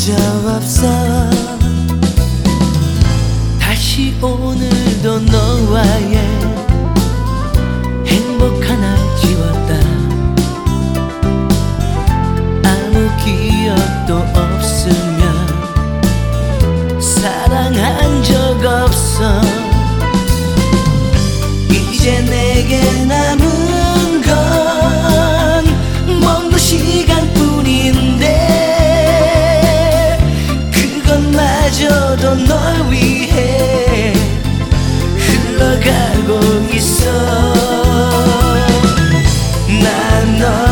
그저 없어. 다시 오늘도 너와의 나도 널 위해 흘러가고 있어. 난널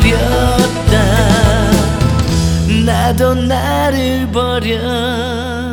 버렸다. 나도 나를 버려